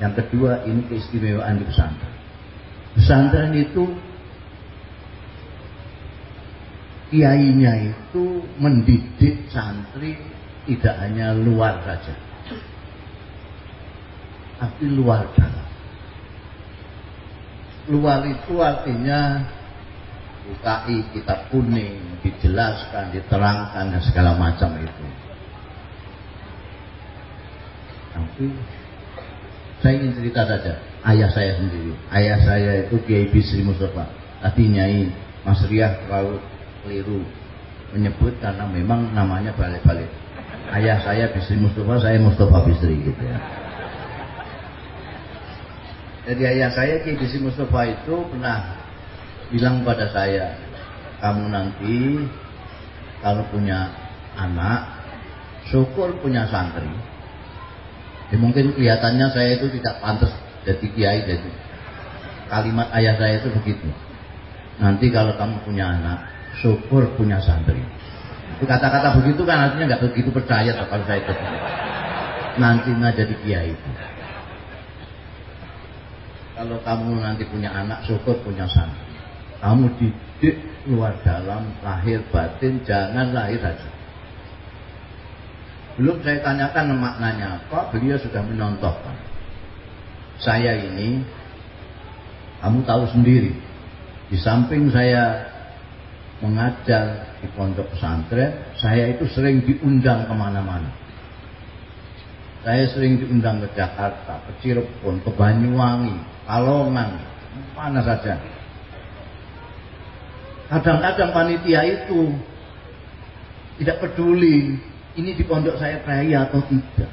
Yang kedua ini keistimewaan di pesantren. Pesantren itu kiainya itu mendidik santri tidak hanya luar saja, tapi luar dalam. Luar itu artinya bukai kitab kuning, dijelaskan, diterangkan dan segala macam itu. Tapi saya ingin cerita saja ayah saya sendiri. Ayah saya itu Kiai Bisri Mustafa. Tadi Nyai Mas Riah terlalu keliru menyebut karena memang namanya balik-balik. Ayah saya Bisri Mustafa, saya Mustafa Bisri gitu ya. Jadi ayah saya Kiai Bisri Mustafa itu pernah bilang pada saya, kamu nanti kalau punya anak, syukur punya santri. Ya, mungkin kelihatannya saya itu tidak pantas jadi kiai jadi kalimat ayah saya itu begitu. Nanti kalau kamu punya anak, syukur punya santri. Itu kata-kata begitu kan artinya nggak begitu percaya kalau saya itu. Nanti nggak jadi kiai itu. Kalau kamu nanti punya anak, syukur punya santri. Kamu didik luar dalam, lahir batin, jangan lahir saja. Belum saya tanyakan maknanya apa, beliau sudah menontohkan. Saya ini, kamu tahu sendiri, di samping saya mengajar di pondok pesantren, saya itu sering diundang ke mana-mana. Saya sering diundang ke Jakarta, ke Cirebon, ke Banyuwangi, Kalongan, mana saja. Kadang-kadang panitia itu tidak peduli ini di pondok saya kaya atau tidak.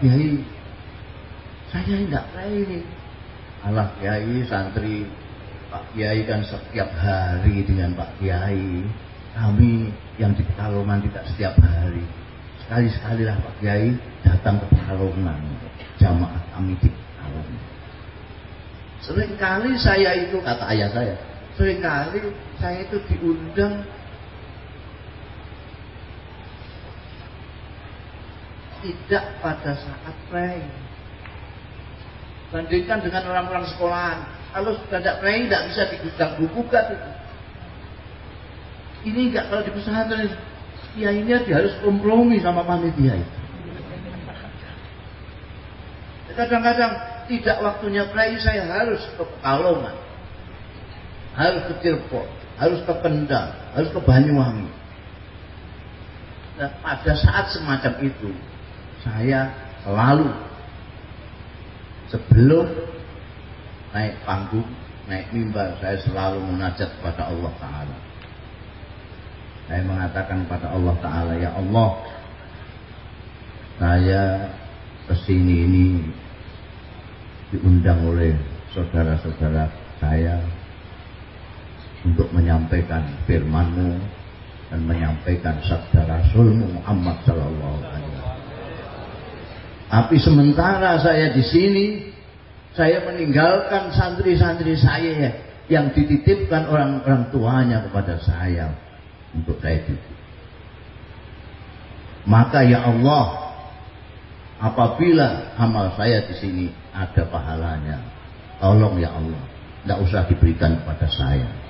Kiai, saya tidak kaya ini. Allah Kiai, santri, Pak Kiai kan setiap hari dengan Pak Kiai. Kami yang di Pekalongan tidak setiap hari. Sekali-sekali lah Pak Kiai datang ke Pekalongan. Jamaah kami di Pekalongan. Seringkali saya itu, kata ayah saya, sering kali saya itu diundang tidak pada saat pray. Bandingkan dengan orang-orang sekolahan. Kalau sudah tidak pray, tidak bisa digudang bukukan itu. Ini enggak kalau di pesantren ini dia harus kompromi sama panitia itu. Kadang-kadang tidak waktunya pray, saya harus ke Pekalongan harus ke Cirebon, harus ke Kendal, harus ke Banyuwangi. Dan pada saat semacam itu, saya selalu sebelum naik panggung, naik mimbar, saya selalu munajat kepada Allah Ta'ala. Saya mengatakan kepada Allah Ta'ala, Ya Allah, saya ke sini ini diundang oleh saudara-saudara saya untuk menyampaikan firmanmu dan menyampaikan sabda Rasulmu Muhammad Sallallahu Alaihi Wasallam. Tapi sementara saya di sini, saya meninggalkan santri-santri saya yang dititipkan orang-orang tuanya kepada saya untuk saya didik. Maka ya Allah, apabila amal saya di sini ada pahalanya, tolong ya Allah, tidak usah diberikan kepada saya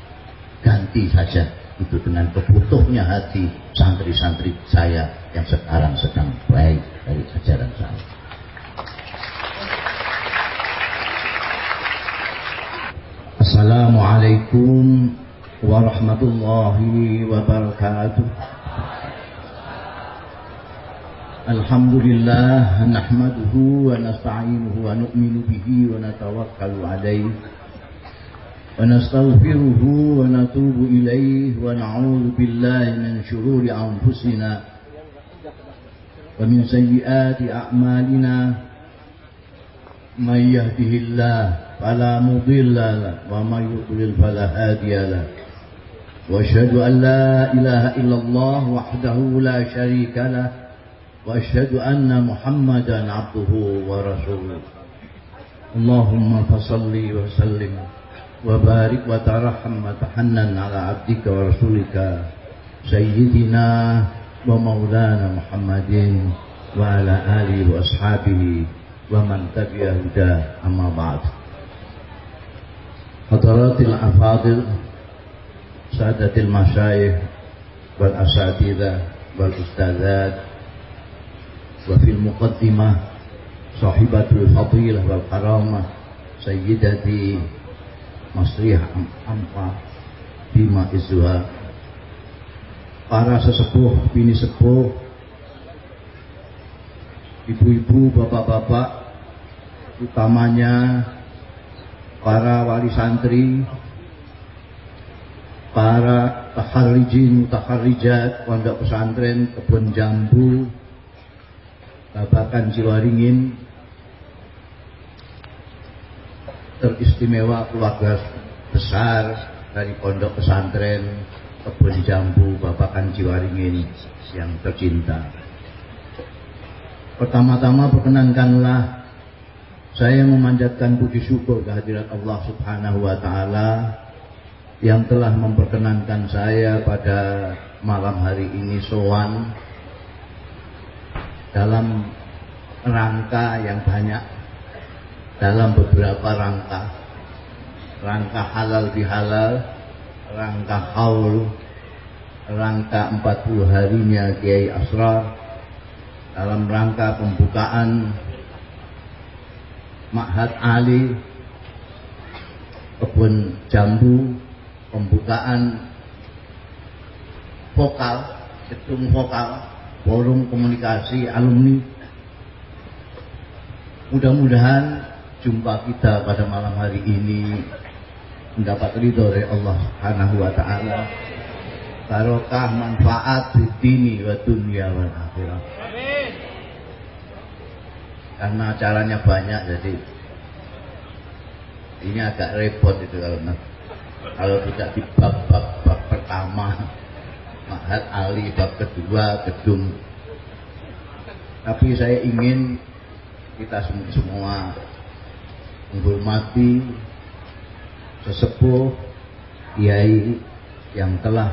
ganti saja itu dengan kebutuhnya hati santri-santri saya yang sekarang sedang baik dari ajaran saya. Assalamualaikum warahmatullahi wabarakatuh. Alhamdulillah nahmaduhu wa nasta'inuhu wa nu'minu bihi wa natawakkalu alaihi ونستغفره ونتوب إليه ونعوذ بالله من شرور أنفسنا ومن سيئات أعمالنا. من يهده الله فلا مضل له ومن يضلل فلا هادي له. وأشهد أن لا إله إلا الله وحده لا شريك له. وأشهد أن محمدا عبده ورسوله. اللهم فصل وسلم وبارك وترحم وتحنن على عبدك ورسولك سيدنا ومولانا محمد وعلى آله وأصحابه ومن تبع هداه. أما بعد. حضرات الأفاضل سادة المشايخ والأساتذة والأستاذات وفي المقدمة صاحبة الفضيلة والكرامة سيدتي masriyah ampa bima izzuha para sesepuh bini sepuh ibu-ibu bapak-bapak utamanya para wali santri para taharrijin taharrijat pondok pesantren kebun jambu babakan jiwaringin teristimewa keluarga besar dari pondok pesantren, kebun jambu, babakan Jiwaringin yang tercinta. Pertama-tama perkenankanlah saya memanjatkan puji syukur kehadirat Allah Subhanahu wa taala yang telah memperkenankan saya pada malam hari ini sowan dalam rangka yang banyak dalam beberapa rangka. Rangka halal bihalal rangka haul rangka 40 harinya Kiai Asrar dalam rangka pembukaan Ma'had Ali kebun jambu pembukaan vokal gedung vokal forum komunikasi alumni. Mudah-mudahan jumpa kita pada malam hari ini. Mendapat ridho dari Allah Subhanahu wa taala. Barokah manfaat di dini wa dunia wal akhirah karena acaranya banyak jadi ini agak repot itu kalau kalau tidak di bab-bab bab pertama Mahat Ali bab kedua gedung. Tapi saya ingin kita semua menghormati sesepuh kiai yang telah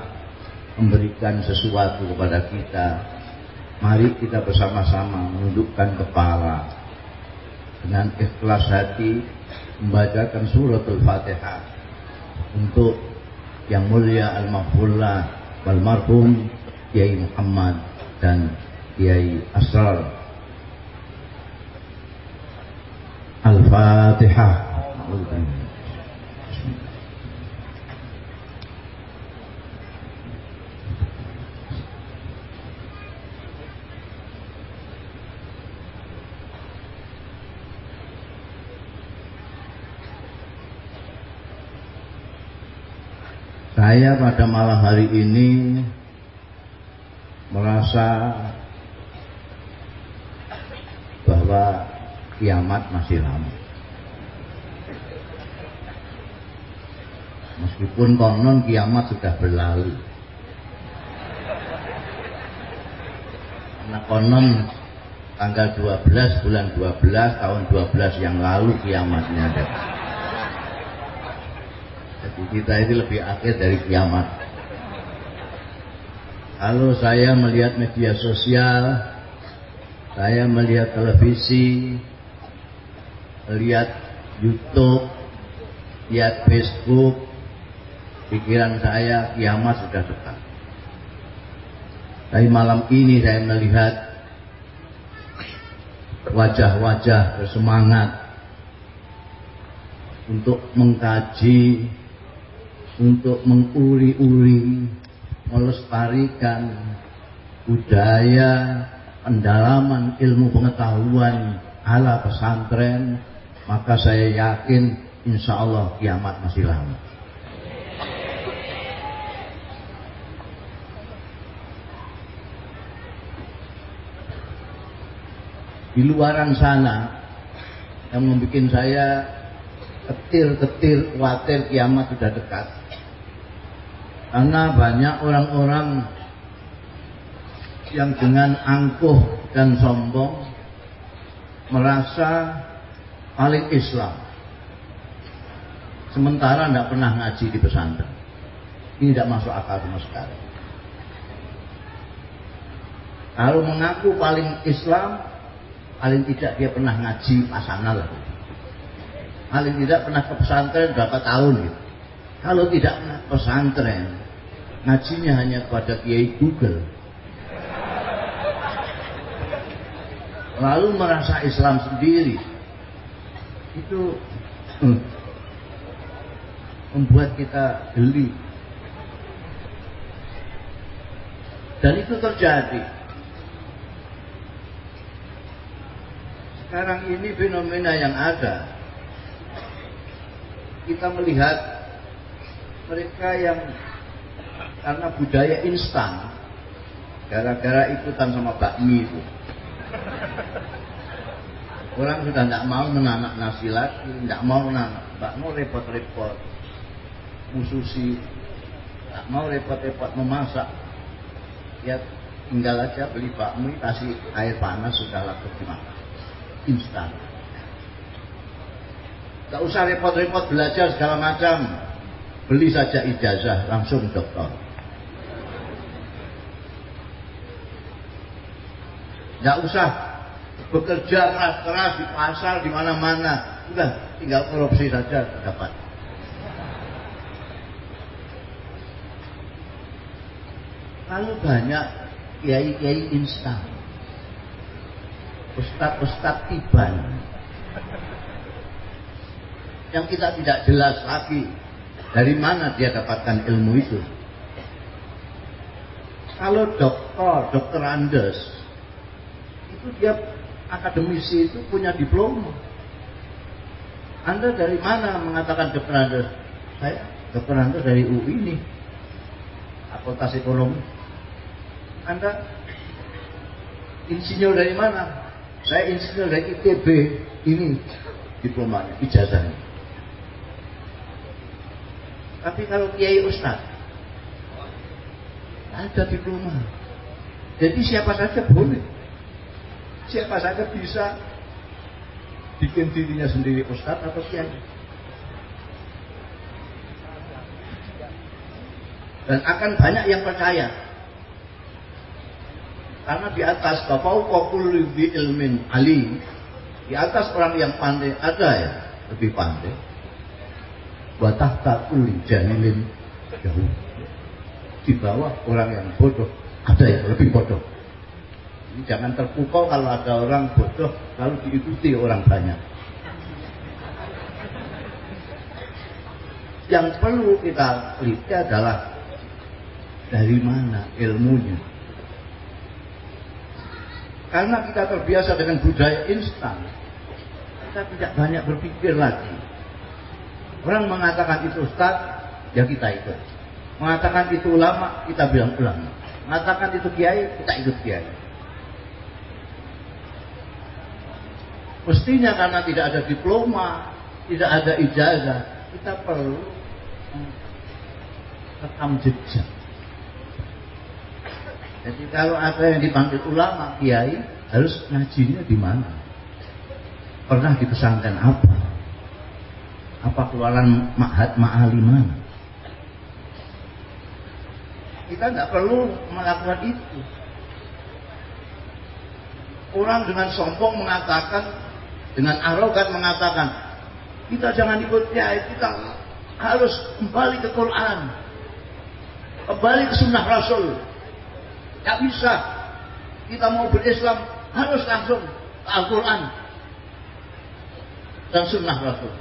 memberikan sesuatu kepada kita. Mari kita bersama-sama menundukkan kepala. Dengan ikhlas hati membacakan surat Al-Fatihah. Untuk yang mulia Al-Mahfullah wal marhum Kiai Muhammad dan Kiai Asrar Al-Fatihah. Saya pada malam hari ini merasa bahwa kiamat masih lama. Meskipun konon kiamat sudah berlalu. Karena konon tanggal 12 bulan 12 tahun 12 yang lalu kiamatnya ada. Jadi kita ini lebih akhir dari kiamat. Kalau saya melihat media sosial, saya melihat televisi, lihat YouTube, lihat Facebook, pikiran saya kiamat sudah dekat. Tapi malam ini saya melihat wajah-wajah bersemangat untuk mengkaji untuk menguri-uri, melestarikan budaya, pendalaman ilmu pengetahuan ala pesantren, maka saya yakin insya Allah kiamat masih lama. Di luaran sana yang membuat saya ketir-ketir khawatir kiamat sudah dekat karena banyak orang-orang yang dengan angkuh dan sombong merasa paling Islam. Sementara tidak pernah ngaji di pesantren. Ini tidak masuk akal sama sekali. Kalau mengaku paling Islam, paling tidak dia pernah ngaji pasangan lah. Paling tidak pernah ke pesantren berapa tahun gitu. Kalau tidak pernah ke pesantren, ngajinya hanya pada kiai Google. Lalu merasa Islam sendiri. Itu membuat kita geli. Dan itu terjadi. Sekarang ini fenomena yang ada. Kita melihat mereka yang karena budaya instan, gara-gara ikutan sama bakmi itu. Orang sudah tidak mau menanak nasi lagi, tidak mau menanak bakmi repot-repot mususi tak mau repot-repot memasak. Ya tinggal aja beli bakmi kasih air panas sudah laku dimakan instan. Tak usah repot-repot belajar segala macam. Beli saja ijazah langsung dokter tidak usah bekerja keras-keras di pasar di mana-mana udah tinggal korupsi saja dapat Kalau banyak kiai-kiai instan, ustad-ustad tiban, yang kita tidak jelas lagi dari mana dia dapatkan ilmu itu. Kalau dokter, dokter Andes, itu dia akademisi itu punya diploma. Anda dari mana mengatakan dokter Andes? Saya dokter Andes dari UI ini, Fakultas Ekonomi. Anda insinyur dari mana? Saya insinyur dari ITB. Ini diplomanya, ijazahnya. Tapi kalau Kiai Ustaz, ada diploma. Jadi siapa saja boleh. Siapa saja bisa bikin dirinya sendiri Ustaz atau Kiai. Dan akan banyak yang percaya karena di atas bapau kokul bi ilmin ali, di atas orang yang pandai ada ya lebih pandai. Watah takul jahilin jauh. Di bawah orang yang bodoh ada yang lebih bodoh. Ini jangan terpukau kalau ada orang bodoh lalu diikuti orang banyak. Yang perlu kita lihat adalah dari mana ilmunya karena kita terbiasa dengan budaya instan, kita tidak banyak berpikir lagi. Orang mengatakan itu ustaz, ya kita ikut. Mengatakan itu ulama, kita bilang ulama. Mengatakan itu kiai, kita ikut kiai. Mestinya karena tidak ada diploma, tidak ada ijazah, kita perlu rekam jejak jadi kalau ada yang dipanggil ulama, kiai, harus ngajinya di mana? Pernah di pesantren apa? Apa keluaran ma'had ma'ali mana? Kita nggak perlu melakukan itu. Orang dengan sombong mengatakan, dengan arogan mengatakan, kita jangan ikut kiai, kita harus kembali ke Quran, kembali ke sunnah Rasul, Gak bisa. Kita mau berislam harus langsung Al-Quran dan Sunnah Rasul.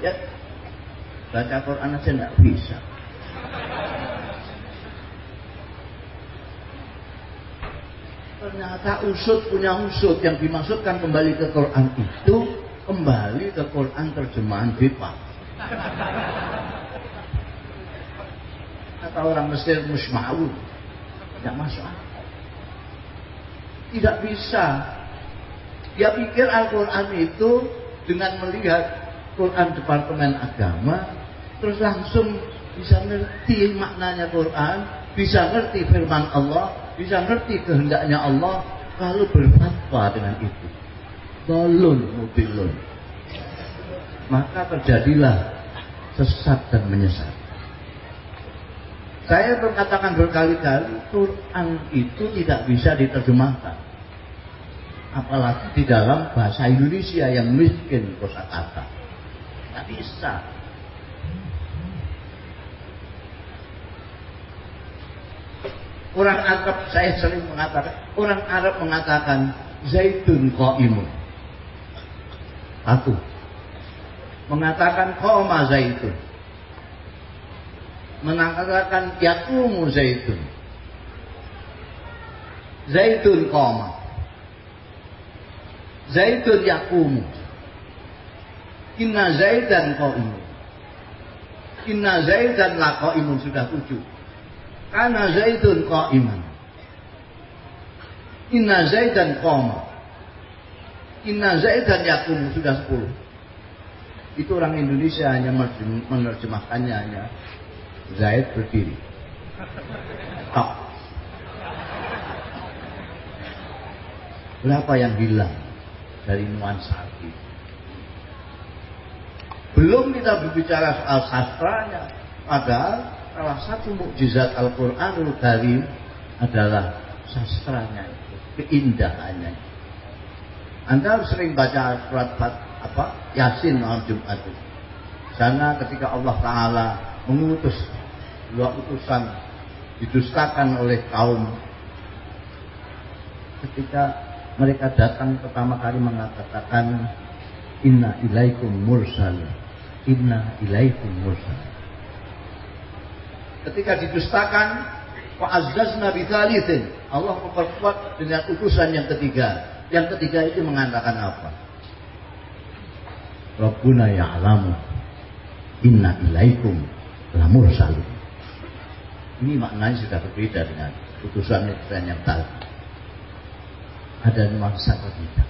Ya, baca Quran aja nggak bisa. Ternyata usut punya usut yang dimaksudkan kembali ke Quran itu kembali ke Quran terjemahan Bipak. Kata orang Mesir Musmaul tidak masuk akal. Tidak bisa. Dia pikir Al-Quran itu dengan melihat Quran Departemen Agama, terus langsung bisa ngerti maknanya Quran, bisa ngerti firman Allah, bisa ngerti kehendaknya Allah, lalu berfatwa dengan itu. Balun mobilun. Maka terjadilah sesat dan menyesat. Saya berkatakan berkali-kali, Quran itu tidak bisa diterjemahkan. Apalagi di dalam bahasa Indonesia yang miskin kosakata. Tidak bisa. Orang Arab saya sering mengatakan, orang Arab mengatakan zaitun qaimun. Aku. Mengatakan qoma zaitun. Mengatakan yakumu zaitun. Zaitun koma zaitun yakumu inna zaidan qaimun. Inna zaidan la qaimun. Sudah tujuh karena zaitun qaiman inna zaidan koma inna zaidan yakumu sudah sepuluh itu orang Indonesia hanya menerjemahkannya hanya Zaid berdiri. Tok. Berapa yang hilang dari nuansa itu? Belum kita berbicara soal sastranya, padahal salah satu mukjizat Al-Quranul Karim adalah sastranya itu, keindahannya. Anda sering baca surat apa Yasin malam Jumat itu. Sana ketika Allah Taala mengutus dua utusan didustakan oleh kaum ketika mereka datang pertama kali mengatakan inna ilaikum mursal inna ilaikum mursal ketika didustakan fa'azzazna bithalithin Allah memperkuat dengan utusan yang ketiga yang ketiga itu mengatakan apa Rabbuna ya'lamu inna ilaikum lamur salim. Ini maknanya sudah berbeda dengan putusan-putusan yang tadi. Ada nuansa berbeda.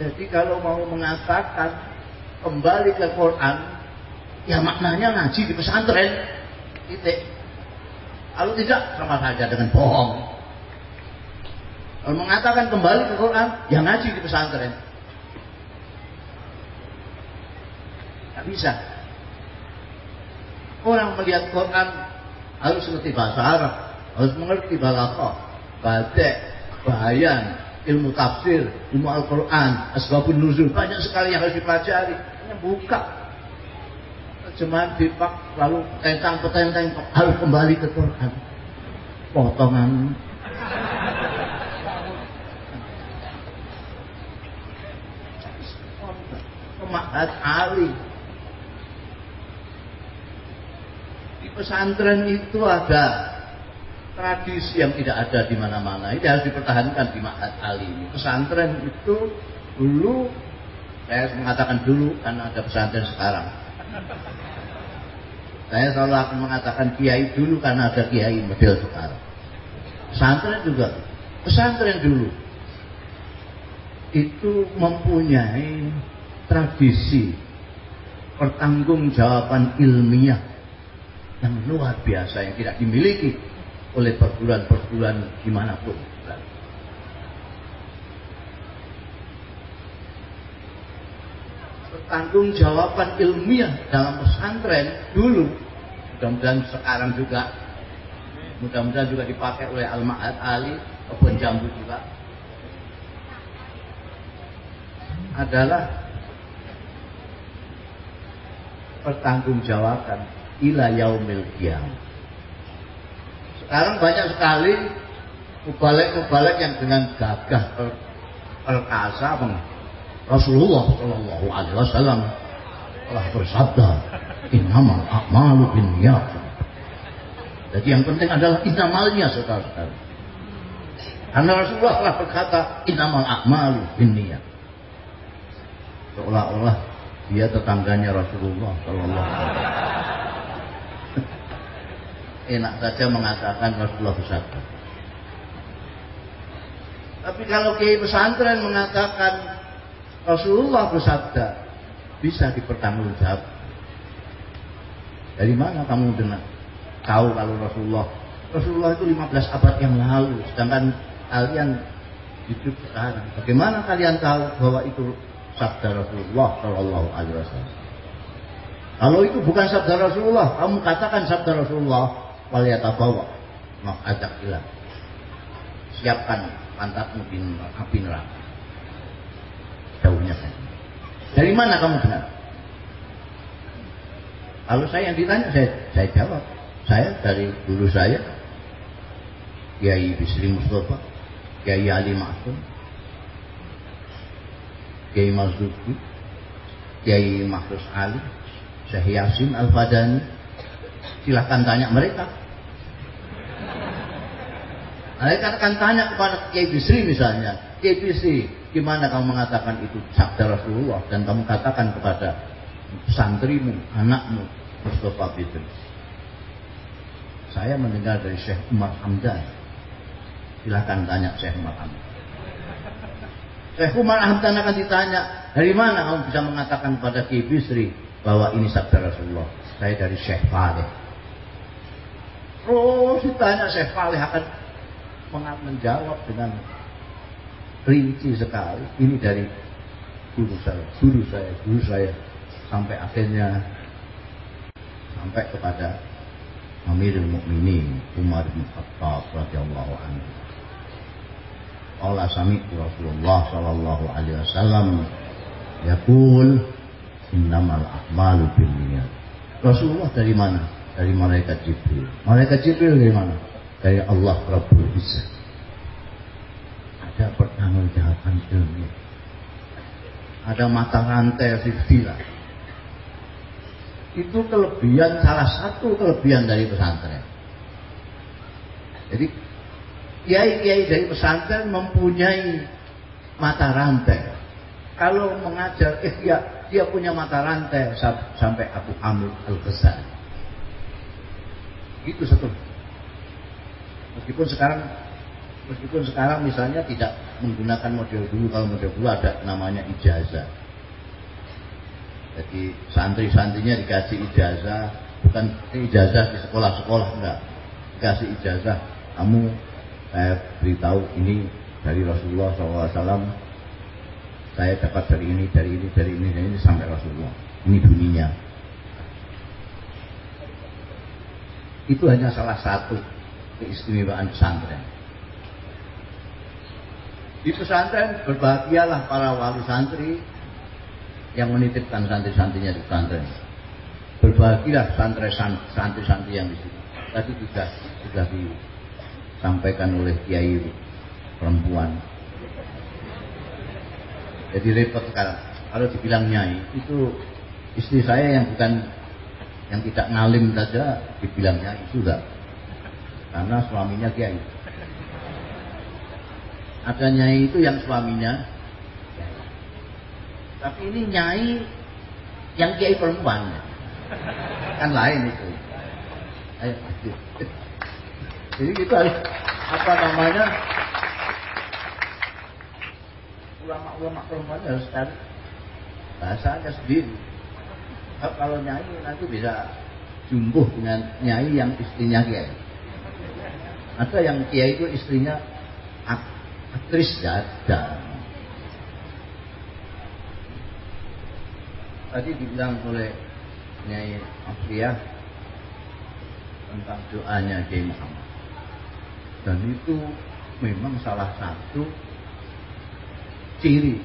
Jadi kalau mau mengatakan kembali ke Quran, ya maknanya ngaji di pesantren. Titik. Kalau tidak sama saja dengan bohong. Kalau mengatakan kembali ke Quran, ya ngaji di pesantren. Tidak bisa. Orang melihat Quran harus mengerti bahasa Arab, harus mengerti balaghah, badek, bayan, ilmu tafsir, ilmu Al-Quran, asbabun nuzul, banyak sekali yang harus dipelajari. Hanya buka. Terjemahan dipak lalu tentang petenteng harus kembali ke Quran. Potongan. Mahat Ali pesantren itu ada tradisi yang tidak ada di mana-mana. Ini harus dipertahankan di Ma'had Ali. Pesantren itu dulu saya mengatakan dulu karena ada pesantren sekarang. Saya selalu akan mengatakan kiai dulu karena ada kiai model sekarang. Pesantren juga. Pesantren dulu itu mempunyai tradisi pertanggungjawaban ilmiah yang luar biasa yang tidak dimiliki oleh perguruan-perguruan di mana pun. Pertanggung jawaban ilmiah dalam pesantren dulu, mudah-mudahan sekarang juga, mudah-mudahan juga dipakai oleh Al-Ma'ad Ali, kebun jambu juga, adalah pertanggungjawaban ila yaumil qiyamah. Sekarang banyak sekali mubalek-mubalek yang dengan gagah perkasa Rasulullah Shallallahu Alaihi Wasallam telah bersabda innamal a'malu binniyat. Jadi yang penting adalah inamalnya saudara-saudara. Karena Rasulullah telah berkata innamal a'malu binniyat. Seolah-olah dia tetangganya Rasulullah Shallallahu Alaihi Wasallam enak saja mengatakan Rasulullah bersabda. Tapi kalau kiai pesantren mengatakan Rasulullah bersabda, bisa dipertanggungjawab. Dari mana kamu dengar? Tahu kalau Rasulullah Rasulullah itu 15 abad yang lalu, sedangkan kalian hidup sekarang. Bagaimana kalian tahu bahwa itu sabda Rasulullah Shallallahu Alaihi Wasallam? Kalau itu bukan sabda Rasulullah, kamu katakan sabda Rasulullah, waliyatabawa, maka ajak hilang. Siapkan pantatmu di api neraka. Jauhnya saya. Dari mana kamu benar? Kalau saya yang ditanya, saya, saya jawab. Saya dari guru saya, Kiai Bisri Mustafa, Kiai Ali Ma'asum, Kiai Marzuki, Kiai Mahrus Ali, Syekh Yasin Al-Fadani silahkan tanya mereka mereka akan tanya kepada Bisri misalnya Bisri gimana kamu mengatakan itu sabda Rasulullah dan kamu katakan kepada santrimu, anakmu Mustafa Bisri saya mendengar dari Syekh Umar Hamdan silahkan tanya Syekh Umar Hamdan Syekh Umar Hamdan akan ditanya dari mana kamu bisa mengatakan kepada Bisri bahwa ini sabda Rasulullah. Saya dari Syekh Faleh. Oh, ditanya Syekh Faleh akan menjawab dengan rinci sekali. Ini dari guru saya, guru saya, guru saya. Sampai akhirnya sampai kepada Amirul Mukminin Umar bin Khattab radhiyallahu anhu. Allah sami Rasulullah sallallahu alaihi wasallam yaqul innamal a'malu binniyat. Rasulullah dari mana? Dari malaikat Jibril. Malaikat Jibril dari mana? Dari Allah Rabbul Izzah. Ada pertanggungjawaban ilmu. Ada mata rantai silsilah. Itu kelebihan salah satu kelebihan dari pesantren. Jadi kiai-kiai dari pesantren mempunyai mata rantai. Kalau mengajar eh ya dia punya mata rantai sampai Abu Amr Al-Ghazali. Itu satu. Meskipun sekarang meskipun sekarang misalnya tidak menggunakan model dulu kalau model dulu ada namanya ijazah. Jadi santri-santrinya dikasih ijazah, bukan ijazah di sekolah-sekolah enggak. Dikasih ijazah, kamu saya beritahu ini dari Rasulullah SAW saya dapat dari ini, dari ini, dari ini, dari ini sampai Rasulullah. Ini bunyinya. Itu hanya salah satu keistimewaan pesantren. Di pesantren berbahagialah para wali santri yang menitipkan santri-santrinya di pesantren. Berbahagialah santri-santri yang di situ. Tadi juga sudah disampaikan oleh kiai perempuan jadi repot sekarang. Kalau dibilang nyai, itu istri saya yang bukan yang tidak ngalim saja dibilang nyai sudah. Karena suaminya kiai. Ada nyai itu yang suaminya tapi ini nyai yang kiai perempuan kan lain itu Ayo, jadi kita harus apa namanya ulama-ulama perempuan harus cari bahasanya sendiri. Kalau nyanyi nanti bisa jumbuh dengan nyai yang istrinya kiai. Ada yang kiai itu istrinya aktris ada. Tadi dibilang oleh Nyai Afriah tentang doanya Kiai Muhammad. Dan itu memang salah satu ciri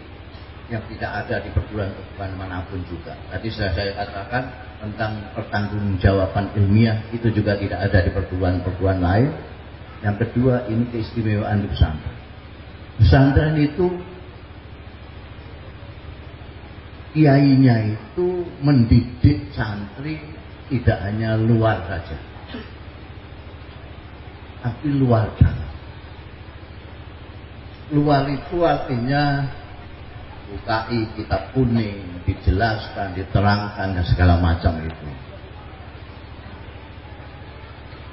yang tidak ada di perguruan-perguruan mana pun juga. Tadi sudah saya katakan tentang pertanggungjawaban ilmiah itu juga tidak ada di perguruan-perguruan lain. Yang kedua ini keistimewaan di pesantren. Pesantren itu kiainya itu mendidik santri tidak hanya luar saja, tapi luar dalam luar itu artinya bukai kitab kuning dijelaskan diterangkan dan segala macam itu.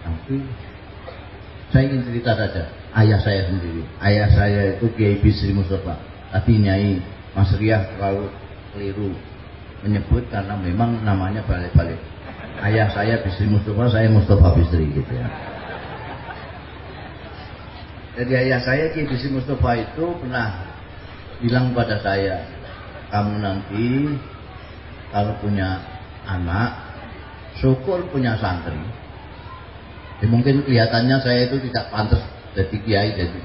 Tapi saya ingin cerita saja. Ayah saya sendiri. Ayah saya itu Kiai Bisri Mustafa. Tapi Nyai Mas Riah terlalu keliru. Menyebut karena memang namanya balik-balik. Ayah saya Bisri Mustafa saya Mustafa Bisri gitu ya. Jadi ayah saya Ki Bisi Mustafa itu pernah bilang pada saya, kamu nanti kalau punya anak, syukur punya santri. Ya, mungkin kelihatannya saya itu tidak pantas jadi kiai jadi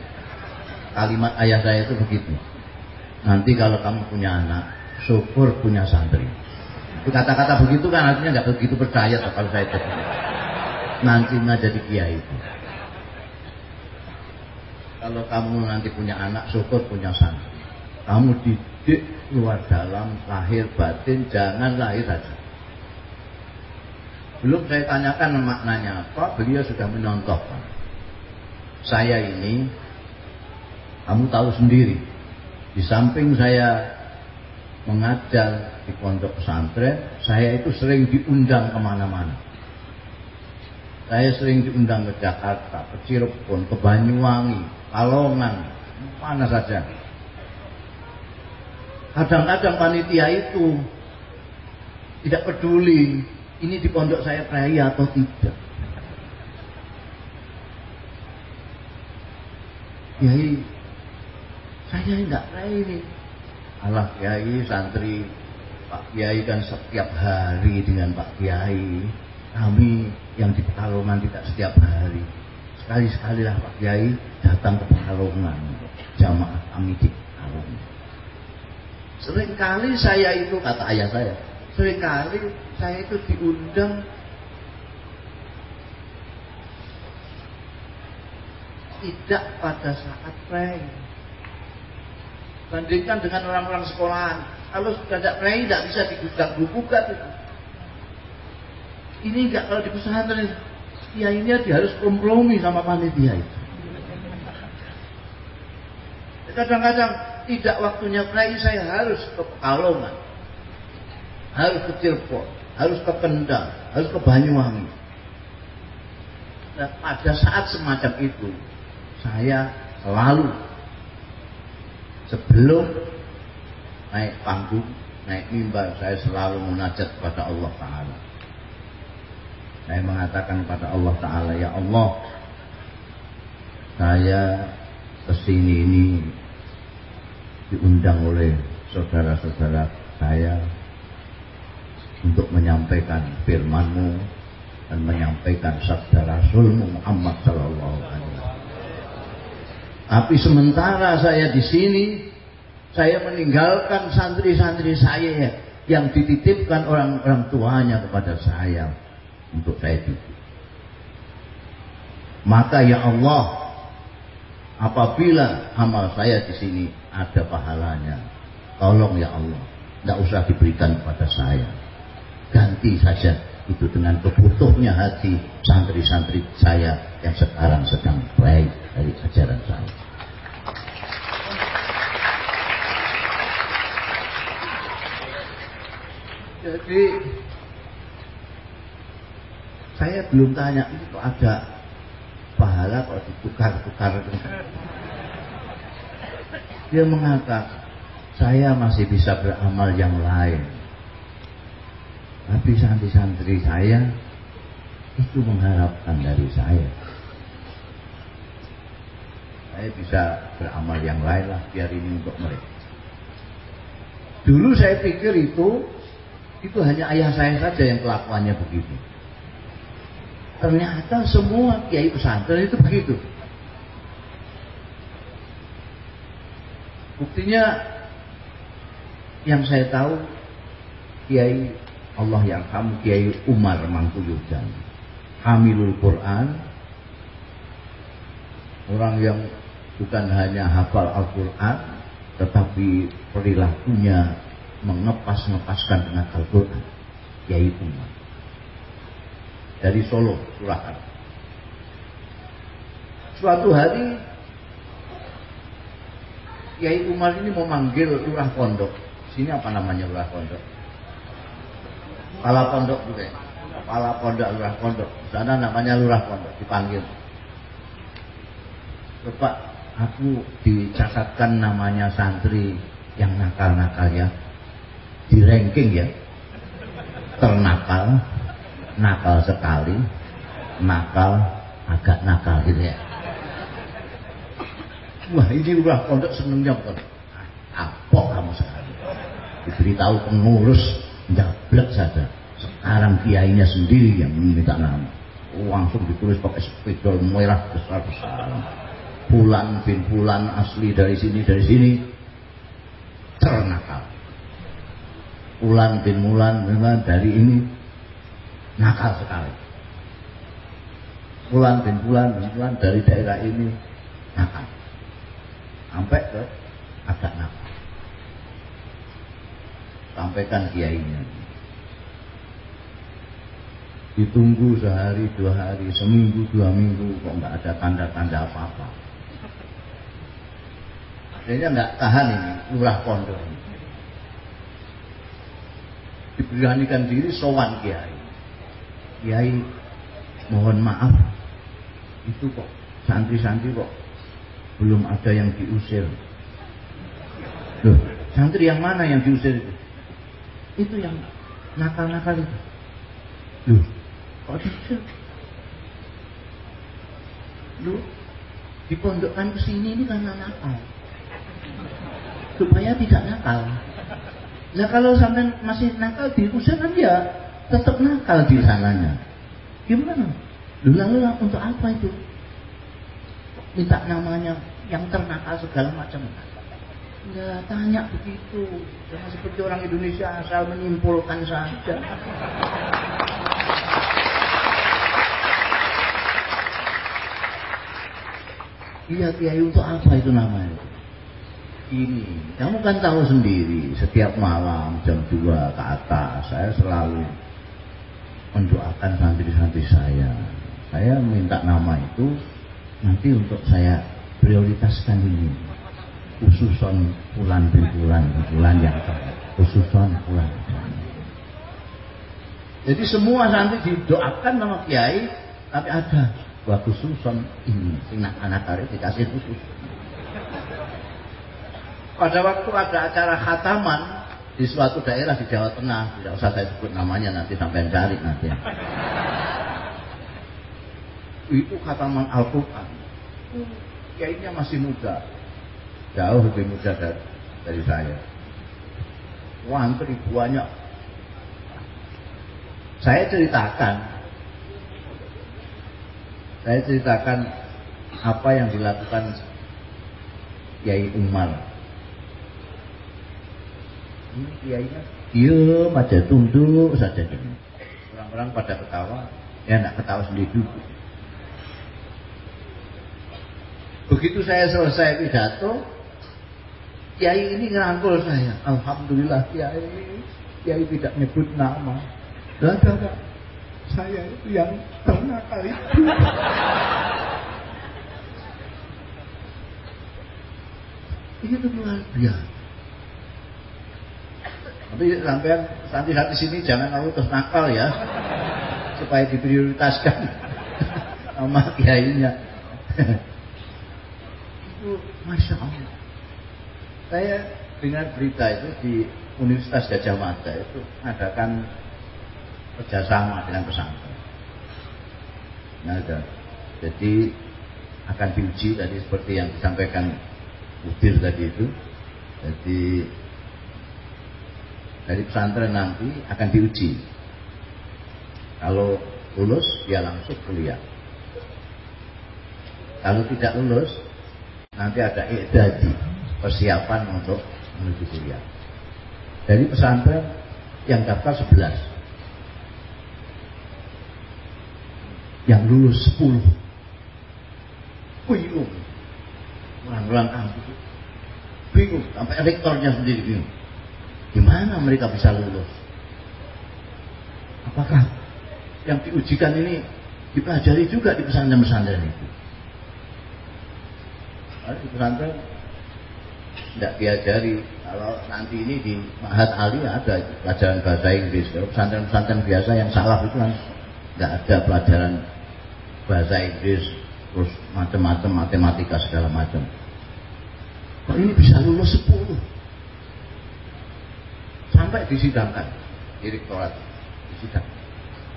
kalimat ayah saya itu begitu. Nanti kalau kamu punya anak, syukur punya santri. Kata-kata begitu kan artinya nggak begitu percaya kalau saya jadi nanti jadi kiai itu. Kalau kamu nanti punya anak, syukur punya santri. Kamu didik luar dalam, lahir batin, jangan lahir saja. Belum saya tanyakan maknanya apa, beliau sudah menyontohkan. Saya ini, kamu tahu sendiri, di samping saya mengajar di pondok pesantren, saya itu sering diundang ke mana-mana. Saya sering diundang ke Jakarta, ke Cirebon, ke Banyuwangi, Kalongan, mana saja. Kadang-kadang panitia itu tidak peduli ini di pondok saya peraya atau tidak. Kiai, saya enggak peraya ini. Allah Kiai, santri, Pak Kiai kan setiap hari dengan Pak Kiai. Kami yang di Pekalongan tidak setiap hari. Sekali-sekali lah Pak Kiai datang ke Pekalongan. Jamaah kami di Pekalongan. Seringkali saya itu, kata ayah saya, sering kali saya itu diundang tidak pada saat pray. Bandingkan dengan orang-orang sekolahan. Kalau tidak pray, tidak bisa digugat gugat itu. Ini enggak kalau di pesantren, ini dia harus kompromi sama panitia itu. Kadang-kadang tidak waktunya pray, saya harus ke Pekalongan harus ke Cirebon, harus ke Kendal, harus ke Banyuwangi. Nah, pada saat semacam itu, saya selalu sebelum naik panggung, naik mimbar, saya selalu munajat kepada Allah Ta'ala. Saya mengatakan kepada Allah Ta'ala, Ya Allah, saya ke sini ini diundang oleh saudara-saudara saya untuk menyampaikan firmanmu dan menyampaikan sabda Rasulmu Muhammad Sallallahu Alaihi Wasallam. Tapi sementara saya di sini, saya meninggalkan santri-santri saya yang dititipkan orang-orang tuanya kepada saya untuk saya didik. Maka ya Allah, apabila amal saya di sini ada pahalanya, tolong ya Allah, tidak usah diberikan kepada saya ganti saja itu dengan kebutuhnya hati santri-santri saya yang sekarang sedang baik dari ajaran saya. Jadi saya belum tanya kok ada pahala kok ditukar-tukar dia mengatakan saya masih bisa beramal yang lain tapi santri-santri saya itu mengharapkan dari saya. Saya bisa beramal yang lain lah biar ini untuk mereka. Dulu saya pikir itu itu hanya ayah saya saja yang kelakuannya begitu. Ternyata semua kiai pesantren itu begitu. Buktinya yang saya tahu kiai Allah yang kamu Kiai Umar Mangkuyudan. Hamilul Quran. Orang yang bukan hanya hafal Al-Quran tetapi perilakunya mengepas-ngepaskan dengan Al-Quran. Kiai Umar dari Solo Surakarta suatu hari Kiai Umar ini memanggil lurah pondok sini apa namanya lurah pondok Kepala pondok juga. Kepala pondok, lurah pondok. Sana namanya lurah pondok, dipanggil. Bapak, aku dicatatkan namanya santri yang nakal-nakal ya. Di ranking ya. Ternakal, nakal sekali, nakal, agak nakal gitu ya. Wah ini lurah pondok senengnya pondok. Apa kamu sekarang? Diberitahu pengurus Jablek saja. sekarang kiainya sendiri yang meminta nama langsung ditulis pakai spidol merah besar-besar bulan bin bulan asli dari sini dari sini ternakal bulan bin bulan bulan dari ini nakal sekali. Bulan bin bulan bin bulan dari daerah ini nakal. Sampai ke agak nakal. Sampaikan kiainya. Ditunggu sehari dua hari seminggu dua minggu kok nggak ada tanda-tanda apa-apa. Akhirnya nggak tahan ini lurah pondok diberanikan diri sowan kiai kiai mohon maaf itu kok santri-santri kok belum ada yang diusir loh santri yang mana yang diusir itu itu yang nakal-nakal itu loh Kok diusir? Lu dipondokkan ke sini ini karena nakal. Supaya tidak nakal. Nah kalau sampai masih nakal diusir kan ya tetap nakal di sananya. Gimana? Lu lalu untuk apa itu? Minta namanya yang ternakal segala macam. Enggak tanya begitu. Jangan seperti orang Indonesia asal menyimpulkan saja. Iya kiai untuk apa itu namanya? Ini, kamu kan tahu sendiri, setiap malam jam 2 ke atas, saya selalu mendoakan santri-santri saya. Saya minta nama itu nanti untuk saya prioritaskan ini. Khususon bulan bulan, bulan yang khususon bulan. Jadi semua santri didoakan nama kiai, tapi ada wa khususon ini sing anak kare dikasih khusus pada waktu ada acara khataman di suatu daerah di Jawa Tengah tidak usah saya sebut namanya nanti sampai cari nanti. Itu khataman Al-Quran. Kayaknya masih muda. Jauh lebih muda dari, dari saya. Wantri banyak saya ceritakan. Saya ceritakan apa yang dilakukan Kiai Umar. Diam aja tunduk saja Orang-orang pada ketawa, ya nak ketawa sendiri dulu. Begitu saya selesai pidato, Kiai ini ngerangkul saya. Alhamdulillah Kiai, Kiai tidak nyebut nama. Dan ada, saya itu yang ternakal itu. itu luar biasa. Tapi sampai nanti di sini jangan lalu terus nakal ya, supaya diprioritaskan sama kiainya. itu masya Allah. Saya dengar berita itu di Universitas Gajah Mada itu adakan kerjasama dengan pesantren. Nah, jadi akan diuji tadi seperti yang disampaikan Udir tadi itu. Jadi dari pesantren nanti akan diuji. Kalau lulus dia langsung kuliah. Kalau tidak lulus nanti ada ikdadi persiapan untuk menuju kuliah. Dari pesantren yang daftar 11 yang lulus 10 bingung orang-orang kampus bingung sampai rektornya sendiri bingung gimana mereka bisa lulus? Apakah yang diujikan ini dipelajari juga di pesantren-pesantren itu? Karena di pesantren. Tidak diajari. Kalau nanti ini di Mahat Ali ada pelajaran bahasa Inggris. Kalau pesantren-pesantren biasa yang salah itu kan nggak ada pelajaran bahasa Inggris terus macam-macam matematika segala macam. Kok ini bisa lulus 10 sampai disidangkan. Direktorat disidang.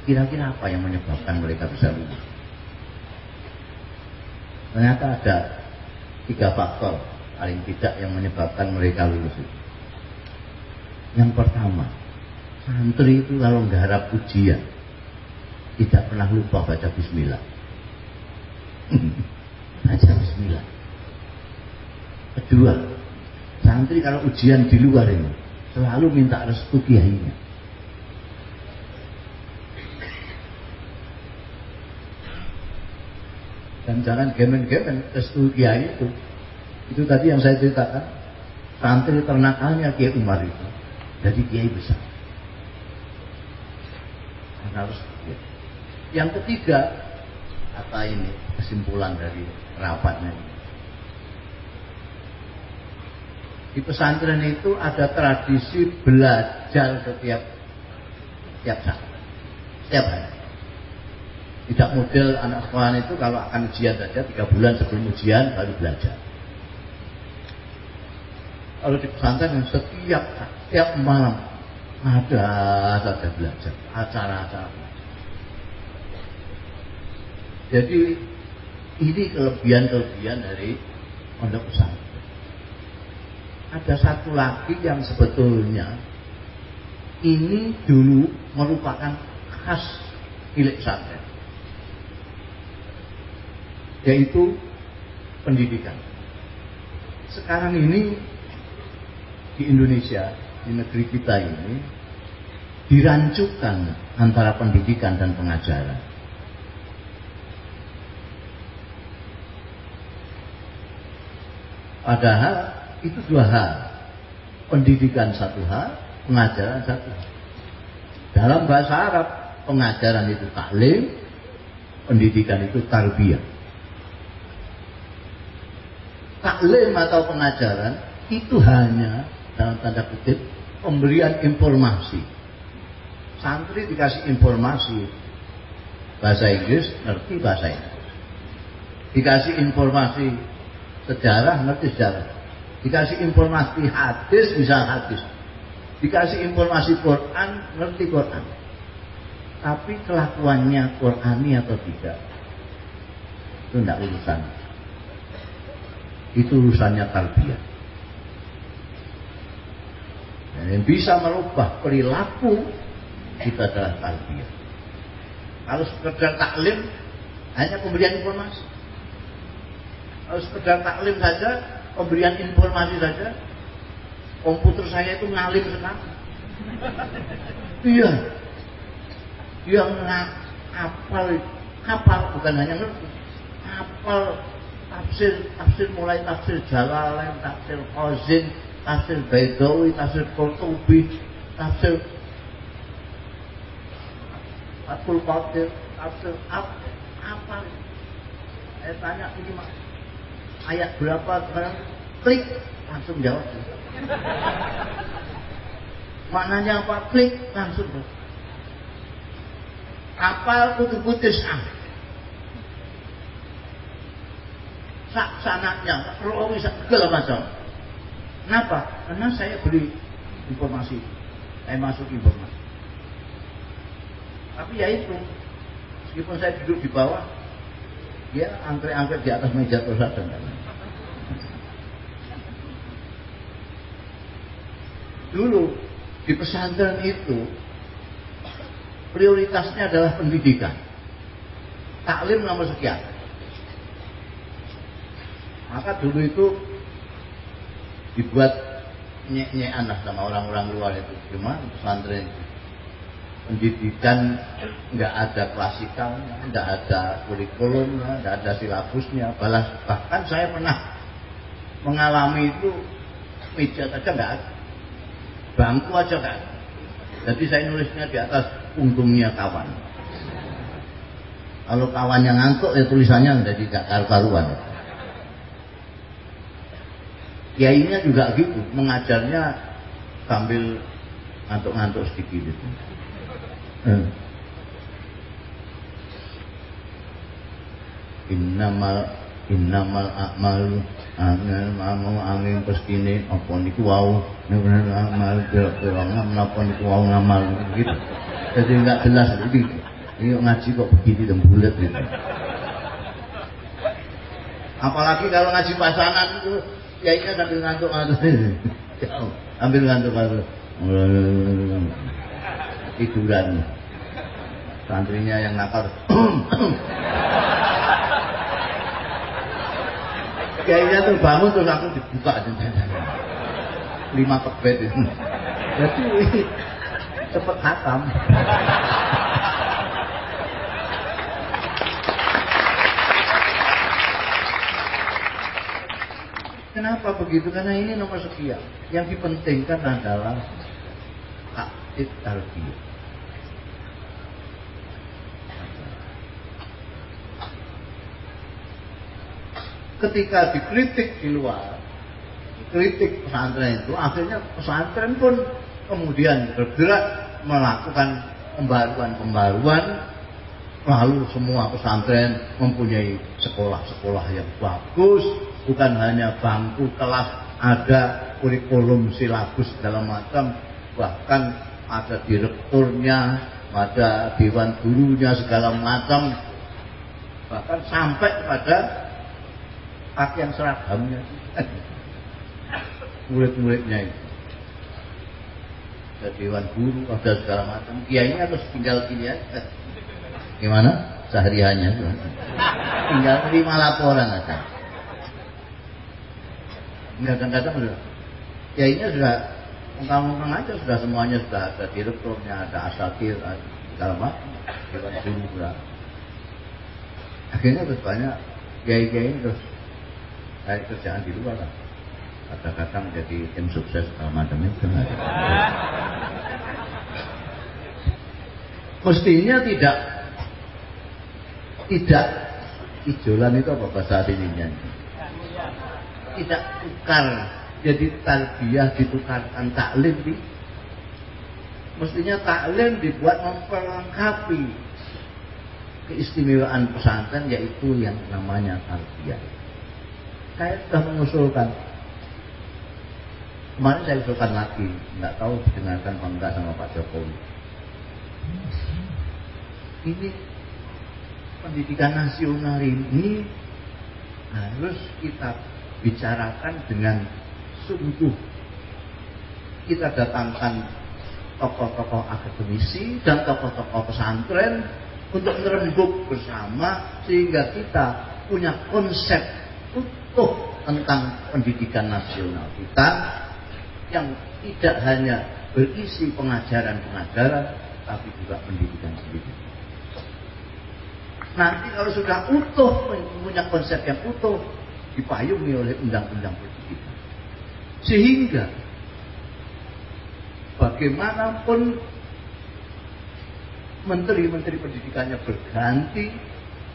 Kira-kira apa yang menyebabkan mereka bisa lulus ternyata ada tiga faktor paling tidak yang menyebabkan mereka lulus. Yang pertama santri itu kalau nggarap ujian tidak pernah lupa baca bismillah. baca bismillah. Kedua, santri kalau ujian di luar ini selalu minta restu kiainya. Dan jangan gemen-gemen restu kiai itu. Itu tadi yang saya ceritakan. Santri ternakalnya Kiai Umar itu. Jadi kiai besar. harus yang ketiga, apa ini kesimpulan dari rapatnya ini? Di pesantren itu ada tradisi belajar setiap setiap saat, setiap hari. Tidak model anak sekolah itu kalau akan ujian saja tiga bulan sebelum ujian baru belajar. Kalau di pesantren setiap setiap malam ada saja belajar acara-acara jadi ini kelebihan-kelebihan dari pondok pesantren. Ada satu lagi yang sebetulnya ini dulu merupakan khas milik pesantren, yaitu pendidikan. Sekarang ini di Indonesia, di negeri kita ini, dirancukan antara pendidikan dan pengajaran. Padahal itu dua hal. Pendidikan satu hal, pengajaran satu hal. Dalam bahasa Arab, pengajaran itu taklim, pendidikan itu tarbiyah. Taklim atau pengajaran itu hanya dalam tanda kutip pemberian informasi. Santri dikasih informasi bahasa Inggris, ngerti bahasa Inggris. Dikasih informasi sejarah ngerti sejarah dikasih informasi hadis bisa hadis. Dikasih informasi Quran ngerti Quran. Tapi kelakuannya Qurani atau tidak? Itu tidak urusan. Itu urusannya tarbiyah yang bisa merubah perilaku kita adalah tarbiyah kalau sekedar taklim hanya pemberian informasi. Sekedar taklim saja, pemberian informasi saja, komputer saya itu ngalim sekali. Iya, dia ngapal, hafal bukan hanya ngerti, hafal tafsir, tafsir mulai tafsir Jalalain, tafsir Khazin, tafsir Baidawi, tafsir Qurtubi, tafsir Fathul Qadir, tafsir apa? Apa? Saya tanya ini mas, ayat berapa sekarang? Klik langsung jawab. Maknanya apa? Klik langsung kapal kutu ah. Sak sanaknya rawi segala macam kenapa? Karena saya beli informasi. Saya masuk informasi. Tapi ya itu meskipun saya duduk di bawah dia angkrek-angkrek di atas meja terus ada dulu di pesantren itu prioritasnya adalah pendidikan. Taklim nomor sekian. Maka dulu itu dibuat nyek-nyek anak sama orang-orang luar itu. Cuma pesantren itu. Pendidikan nggak ada klasikalnya, nggak ada kurikulumnya, nggak ada silabusnya. Balas. Bahkan saya pernah mengalami itu meja saja nggak ada, bangku aja ada. Jadi saya nulisnya di atas punggungnya kawan. Kalau kawannya ngantuk ya tulisannya jadi nggak karu-karuan. Kiainya juga gitu, mengajarnya sambil ngantuk-ngantuk sedikit itu. Hmm. Innamal innamal a'malu angel mamu angin pestine apa niku wau nek amal kira-kira napa niku wau ngamal gitu. Jadi enggak jelas iki. Ini ngaji kok begini dan bulat gitu. Apalagi kalau ngaji pasangan itu ya ini sambil ngantuk-ngantuk. ambil ngantuk-ngantuk. tiduran santrinya yang nakal kayaknya tuh bangun terus aku dibuka lima kebet itu jadi cepet hatam Kenapa begitu? Karena ini nomor sekian. Yang dipentingkan adalah aktif tarbiyah. Ketika dikritik di luar, kritik pesantren itu, akhirnya pesantren pun kemudian bergerak melakukan pembaruan-pembaruan lalu semua pesantren mempunyai sekolah-sekolah yang bagus bukan hanya bangku kelas ada kurikulum silabus segala macam bahkan ada direkturnya ada dewan gurunya segala macam bahkan sampai pakaian seragamnya murid-muridnya itu. Ada dewan guru ada segala macam. Kiainya harus tinggal aja. Gimana? Sehariannya tinggal terima laporan aja. Kadang-kadang sudah ya ini sudah ungkang-ungkang aja sudah semuanya sudah ada direkturnya ada asakir ada segala macam. Dewan guru sudah. Akhirnya terus banyak kiai-kiai terus cari kerjaan di luar lah kadang-kadang jadi tim sukses segala macam itu. Mestinya tidak tidak ijolan itu apa bahasa artinya tidak tukar jadi tarbiyah ditukarkan taklim di mestinya taklim dibuat memperlengkapi keistimewaan pesantren yaitu yang namanya tarbiyah saya sudah mengusulkan. Kemarin saya usulkan lagi nggak tahu didengarkan apa sama Pak Jokowi. Ini pendidikan nasional ini harus kita bicarakan dengan sungguh. Kita datangkan tokoh-tokoh akademisi dan tokoh-tokoh pesantren untuk merembuk bersama sehingga kita punya konsep utuh tentang pendidikan nasional kita yang tidak hanya berisi pengajaran-pengajaran tapi juga pendidikan-pendidikan. Nanti kalau sudah utuh punya konsep yang utuh, dipayungi oleh undang-undang pendidikan. Sehingga bagaimanapun menteri-menteri pendidikannya berganti,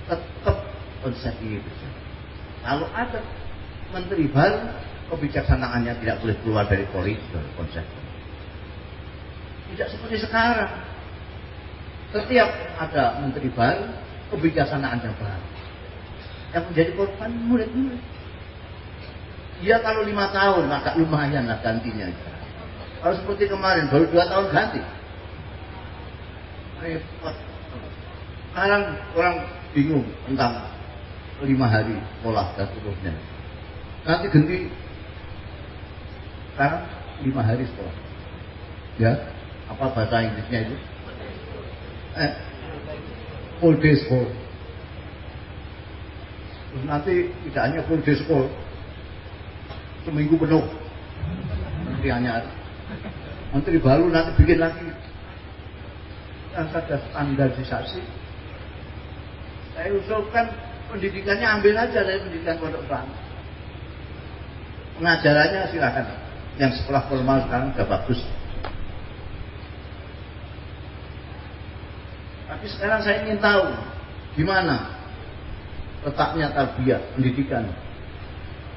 tetap konsep ini berjalan. Kalau ada menteri baru, kebijaksanaannya tidak boleh keluar dari koridor konsep. Tidak seperti sekarang. Setiap ada menteri baru, kebijaksanaannya baru yang menjadi korban murid-murid. Ya kalau lima tahun maka lumayan lah gantinya. Kalau seperti kemarin baru dua tahun ganti. Repot. Sekarang orang bingung tentang lima hari sekolah dan seterusnya. Nanti ganti sekarang lima hari sekolah. Ya, apa bahasa Inggrisnya itu? Eh, full day school Terus nanti tidak hanya full day school, seminggu penuh. Menteri hanya Menteri baru nanti bikin lagi yang ada standarisasi. Saya usulkan pendidikannya ambil aja dari pendidikan pondok pesantren. Pengajarannya silakan. Yang sekolah formal sekarang sudah bagus. Tapi sekarang saya ingin tahu gimana letaknya tarbiyah pendidikan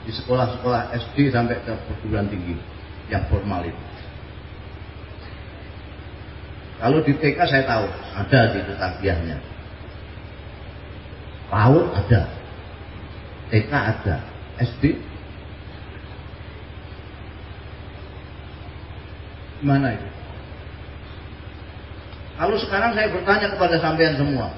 di sekolah-sekolah SD sampai ke perguruan tinggi yang formal itu. Kalau di TK saya tahu ada di itu tarbiyahnya. PAUD ada, TK ada, SD mana itu? Kalau sekarang saya bertanya kepada sampean semua,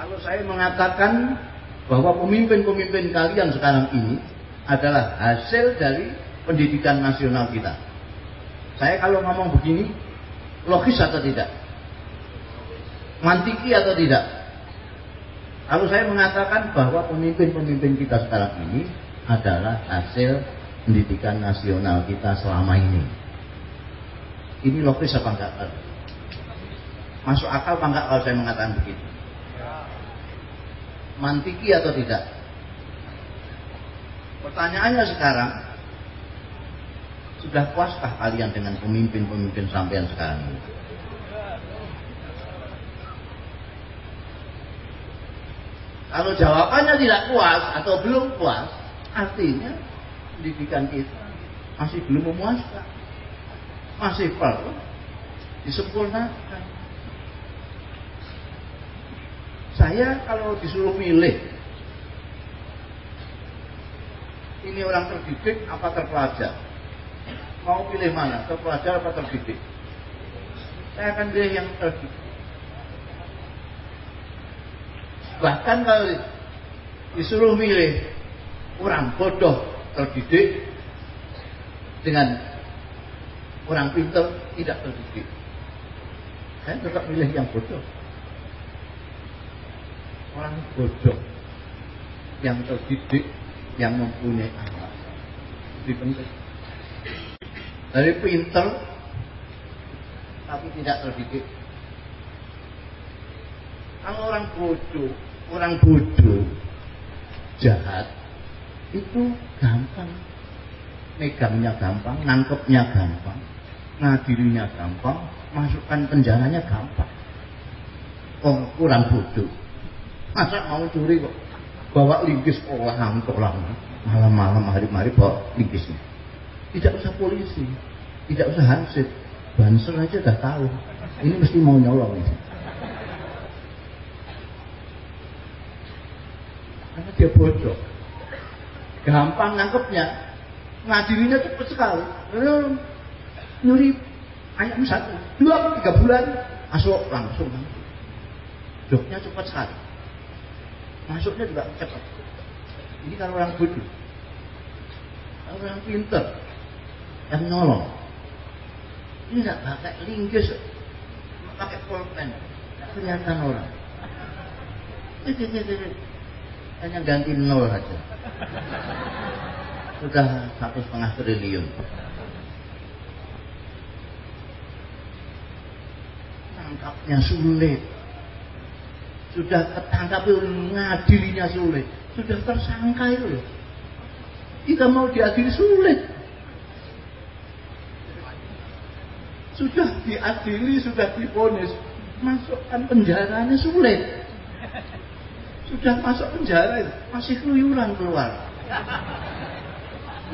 Kalau saya mengatakan bahwa pemimpin-pemimpin kalian sekarang ini adalah hasil dari pendidikan nasional kita. Saya kalau ngomong begini, logis atau tidak? Mantiki atau tidak? Kalau saya mengatakan bahwa pemimpin-pemimpin kita sekarang ini adalah hasil pendidikan nasional kita selama ini. Ini logis apa enggak? Masuk akal apa enggak kalau saya mengatakan begitu? Mantiki atau tidak? Pertanyaannya sekarang, sudah puaskah kalian dengan pemimpin-pemimpin sampean sekarang ini? Kalau jawabannya tidak puas atau belum puas, artinya pendidikan kita masih belum memuaskan. Masih perlu disempurnakan. Saya kalau disuruh milih, ini orang terdidik apa terpelajar? Mau pilih mana? Terpelajar apa terdidik? Saya akan pilih yang terdidik. Bahkan kalau disuruh milih orang bodoh terdidik dengan orang pintar tidak terdidik. Saya tetap milih yang bodoh. Orang bodoh yang terdidik, yang mempunyai akhlak. Lebih penting dari pinter tapi tidak terdidik. Kalau orang bodoh, orang bodoh jahat itu gampang, megangnya gampang, nangkepnya gampang, ngadilinya gampang, masukkan penjaranya gampang. Oh, kurang bodoh. Masa mau curi kok bawa linggis orang orang malam-malam hari-hari bawa linggisnya tidak usah polisi, tidak usah hansip. Banser aja udah tahu. Ini mesti mau nyolong ini. Dia bodoh. Gampang nangkepnya. Ngadilinya cepat sekali. Nyuri ayam satu, dua tiga bulan masuk langsung. Joknya cepat sekali. Masuknya juga cepat. Ini kalau orang bodoh. Kalau orang pinter, yang nolong. Ini tidak pakai linggis, pakai pulpen, tidak kelihatan orang. Hanya ganti nol saja. Sudah satu setengah triliun. Tangkapnya sulit. Sudah ketangkap ngadilinya sulit. Sudah tersangka itu loh. Kita mau diadili sulit. sudah diadili, sudah diponis, masukkan penjaranya sulit. Sudah masuk penjara masih keluyuran keluar.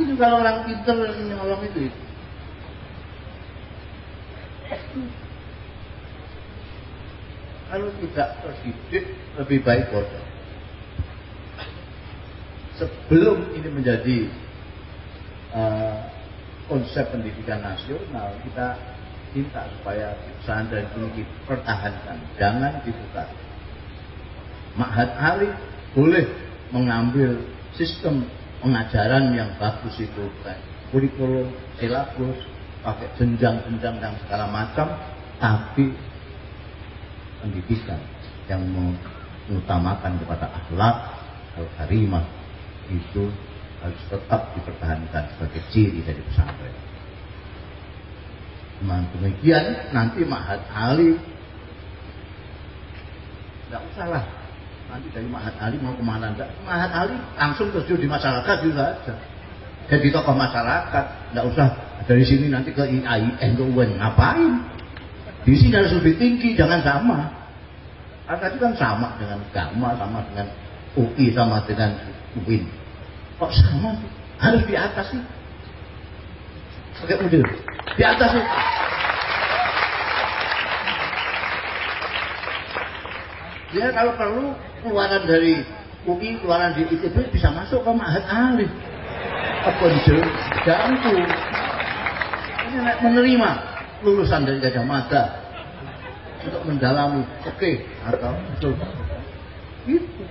Itu kalau orang pinter nyolong itu. Kalau tidak terdidik lebih baik bodoh. Sebelum ini menjadi uh, konsep pendidikan nasional, kita minta supaya pesantren ini dipertahankan, jangan dibuka. Ma'had Ali boleh mengambil sistem pengajaran yang bagus itu kayak kurikulum, silabus, pakai jenjang-jenjang dan segala macam, tapi pendidikan yang mengutamakan kepada akhlak al-karimah itu harus tetap dipertahankan sebagai ciri dari pesantren. Nah, demikian nanti Mahat Ali tidak usah lah nanti dari Mahat Ali mau ke mana enggak Mahat Ali langsung terjun di masyarakat juga aja jadi tokoh masyarakat tidak usah dari sini nanti ke IAIN ke UN ngapain? Di sini harus lebih tinggi jangan sama. Karena tadi kan sama dengan agama sama dengan UI sama dengan UIN kok sama harus di atas sih. Pakai model. Di atas itu. Dia kalau perlu keluaran dari UI, keluaran di ITB bisa masuk ke Mahat Alif. Ini menerima lulusan dari Gajah Mada untuk mendalami, oke okay, atau betul. Itu.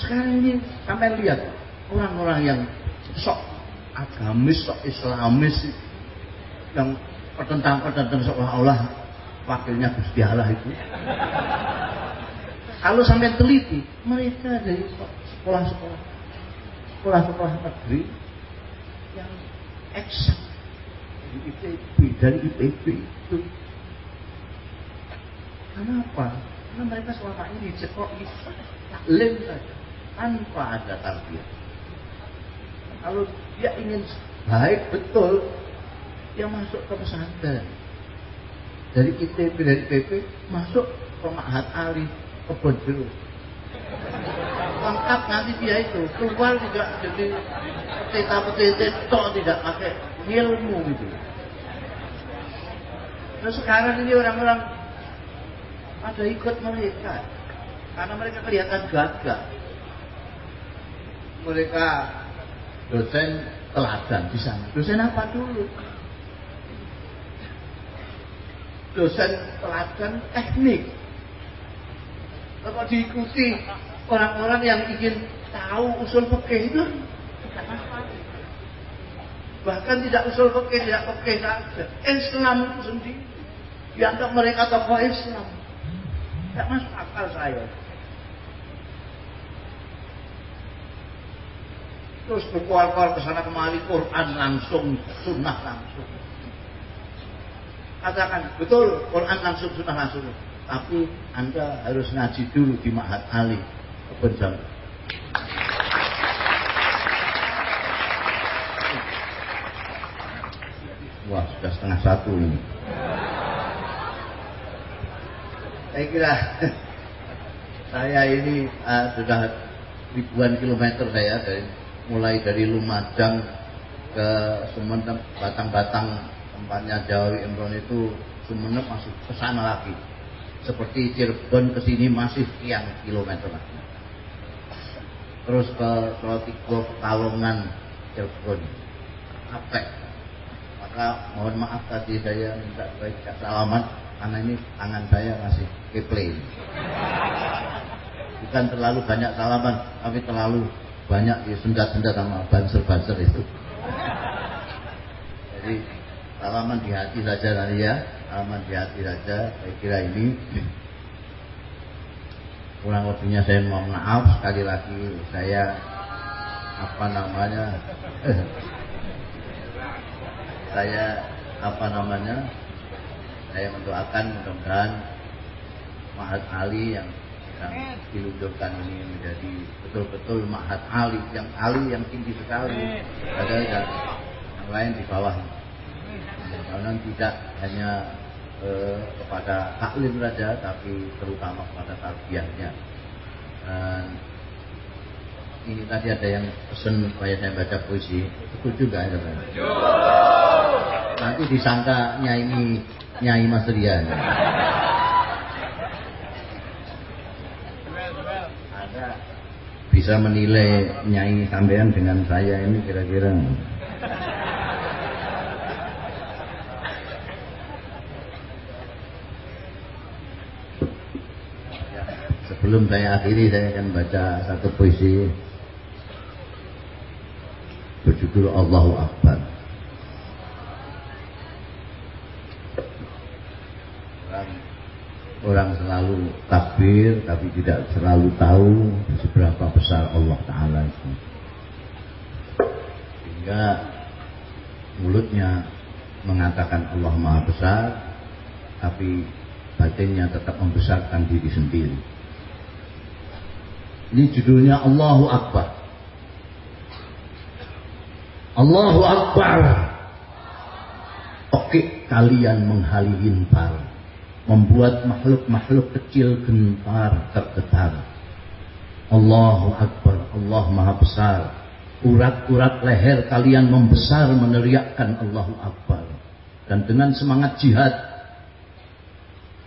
Sekarang ini sampai lihat orang-orang yang sok agamis, sok islamis yang pertentang-pertentang seolah-olah wakilnya Gusti Allah itu. Kalau sampai teliti, mereka dari sekolah-sekolah sekolah-sekolah negeri yang eksak dari IPB, dari IPB itu. Kenapa? Karena mereka selama ini sekolah taklim saja tanpa ada tarbiyah. Kalau dia ingin baik betul, dia masuk ke pesantren. Dari ITB, dari PP, masuk ke Mahat Ali, ke Bodro. Lengkap nanti dia itu, keluar tidak jadi petita-petita, toh tidak pakai ilmu gitu. Terus sekarang ini orang-orang ada ikut mereka karena mereka kelihatan gagah mereka dosen teladan di sana. Dosen apa dulu? Dosen teladan teknik. Kalau diikuti orang-orang yang ingin tahu usul fikih itu Bahkan tidak usul fikih, tidak fikih saja. Islam itu sendiri. Dianggap mereka tokoh Islam. Tidak masuk akal saya. terus berkuar-kuar ke sana kemari Quran langsung sunnah langsung katakan betul Quran langsung sunnah langsung tapi anda harus ngaji dulu di Mahat Ali kebun wah sudah setengah satu ini. Saya kira saya ini uh, sudah ribuan kilometer saya dari mulai dari Lumajang ke Sumeneb batang-batang tempatnya Jawa Imron itu Sumeneb masuk ke sana lagi seperti Cirebon ke sini masih sekian kilometer terus ke Solotigo Pekalongan Cirebon. Apek maka mohon maaf tadi saya minta baik salaman karena ini tangan saya masih keple bukan terlalu banyak salaman tapi terlalu banyak ya sendat-sendat sama banser-banser itu. Jadi salaman di hati saja nanti ya, di hati saja. Saya kira ini kurang lebihnya saya mohon maaf sekali lagi. Saya apa namanya? Saya apa namanya? Saya mendoakan mudah-mudahan Mahat Ali yang yang diluncurkan ini menjadi betul-betul mahat ali yang ali yang tinggi sekali. Ada yang, yang lain di bawah karena tidak hanya eh, kepada taklim saja tapi terutama kepada tarbiyahnya. Dan ini tadi ada yang pesen supaya saya baca puisi. Itu juga ya nanti disangka nyai nyai Mas Rian. Bisa menilai nyai sampean dengan saya ini kira-kira sebelum saya akhiri saya akan baca satu puisi. Berjudul Allahu Akbar. Orang selalu takbir tapi tidak selalu tahu seberapa besar Allah Ta'ala itu. Sehingga mulutnya mengatakan Allah Maha Besar tapi batinnya tetap membesarkan diri sendiri ini judulnya Allahu Akbar Allahu Akbar Oke kalian menghalilintar membuat makhluk-makhluk kecil gentar tergetar. Allahu Akbar, Allah Maha Besar. Urat-urat leher kalian membesar meneriakkan Allahu Akbar. Dan dengan semangat jihad,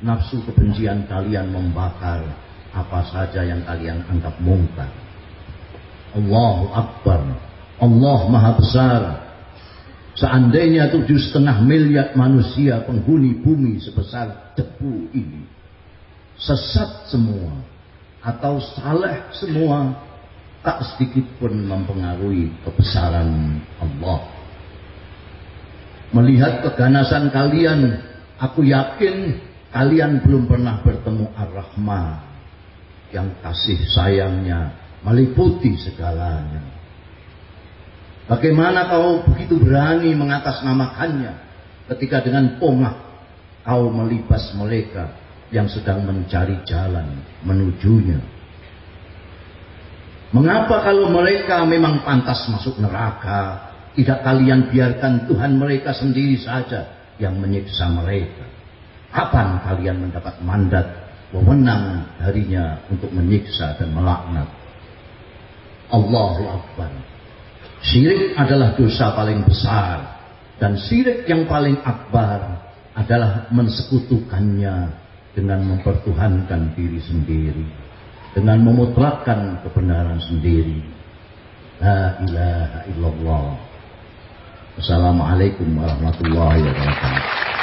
nafsu kebencian kalian membakar apa saja yang kalian anggap mungkar. Allahu Akbar, Allah Maha Besar, Seandainya tujuh setengah miliar manusia penghuni bumi sebesar debu ini sesat semua atau saleh semua tak sedikit pun mempengaruhi kebesaran Allah. Melihat keganasan kalian, aku yakin kalian belum pernah bertemu Ar-Rahman yang kasih sayangnya meliputi segalanya. Bagaimana kau begitu berani mengatasnamakannya ketika dengan pomah kau melibas mereka yang sedang mencari jalan menujunya. Mengapa kalau mereka memang pantas masuk neraka, tidak kalian biarkan Tuhan mereka sendiri saja yang menyiksa mereka? Kapan kalian mendapat mandat wewenang darinya untuk menyiksa dan melaknat? Allahu Akbar. Syirik adalah dosa paling besar. Dan syirik yang paling akbar adalah mensekutukannya dengan mempertuhankan diri sendiri. Dengan memutlakkan kebenaran sendiri. La ilaha illallah. Assalamualaikum warahmatullahi wabarakatuh